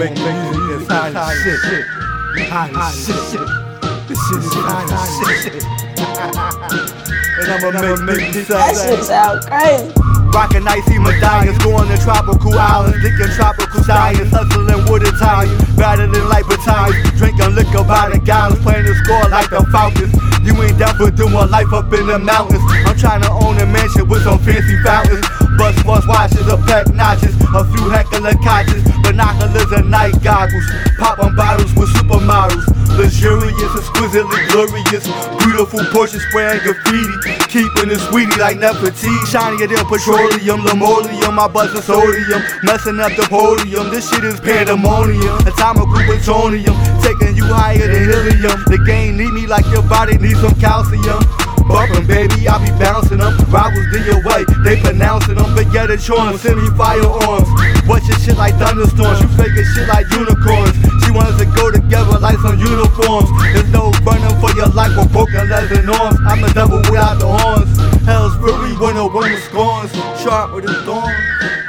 make music that's hot as shit. Hot as shit. This shit is hot as shit. and I'ma make music That shit sound crazy. Rockin' icy medallions, going to tropical islands, licking tropical science, hustling wood Italian, battling like battalions, drinking liquor by the gallons, playing the score like the Falcons. You ain't down for doing life up in the mountains. I'm trying to own a mansion with some fancy fountains. Bust bust watches, a pack notches, a few heckler couches, binoculars and night goggles, poppin' bottles with supermodels. Luxurious, exquisitely glorious, beautiful Porsche spraying graffiti, keeping it sweetie like Nefertiti, shinier than petroleum, linoleum, my buzzing sodium, messing up the podium. This shit is pandemonium, atomic plutonium, taking you higher than helium. The game need me like your body needs some calcium. Bumpin', baby, I'll be them. Rivals in your way, they. But yeah, the charms, send me firearms. Watch your shit like thunderstorms. You faking shit like unicorns. She wants to go together like some uniforms. There's no running for your life with broken and arms. I'm the devil without the horns. Hell's fury when the woman scorns. Sharp with his thorns.